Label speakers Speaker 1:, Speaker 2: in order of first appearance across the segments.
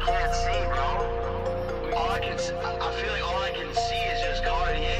Speaker 1: I can't see, bro. All I can, I feel like all I can see is just
Speaker 2: Cartier.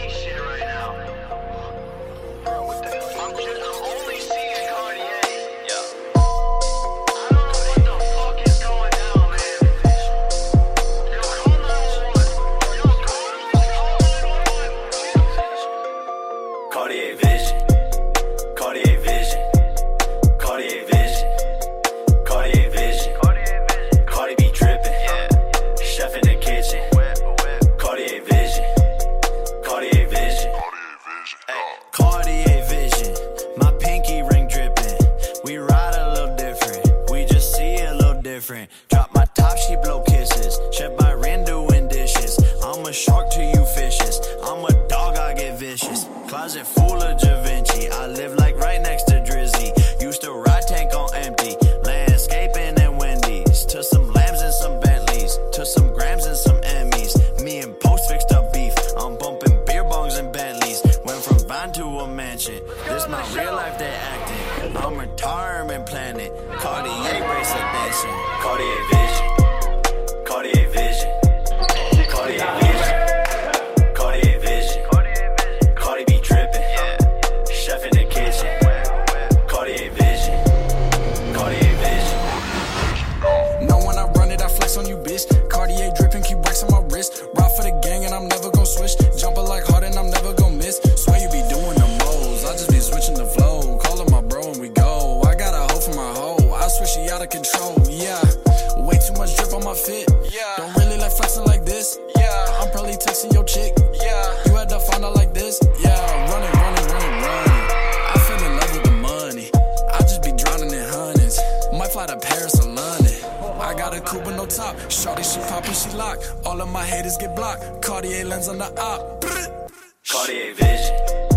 Speaker 2: a shark to you fishes. I'm a dog, I get vicious. Closet full of Da Vinci. I live like right next to Drizzy. Used to ride tank on empty. Landscaping and Wendy's. To some lambs and some Bentleys. To some grams and some Emmys. Me and Post fixed up beef. I'm bumping beer bongs and Bentleys. Went from Vine to a mansion. This my real life, they acting. I'm retirement planning. Cartier bracelet dancing. Cartier vision.
Speaker 1: yeah.
Speaker 3: Way too much drip on my fit, yeah. Don't really like flexing like this, yeah. I'm probably texting your chick, yeah. You had to find out like this, yeah. Running, running, running, running. I fell in love with the money. I just be drowning in hundreds. Might fly to Paris or London. I got a coupe with no top. Shorty, she poppin', she locked. All of my haters get blocked. Cartier lens on the op.
Speaker 2: Cartier vision.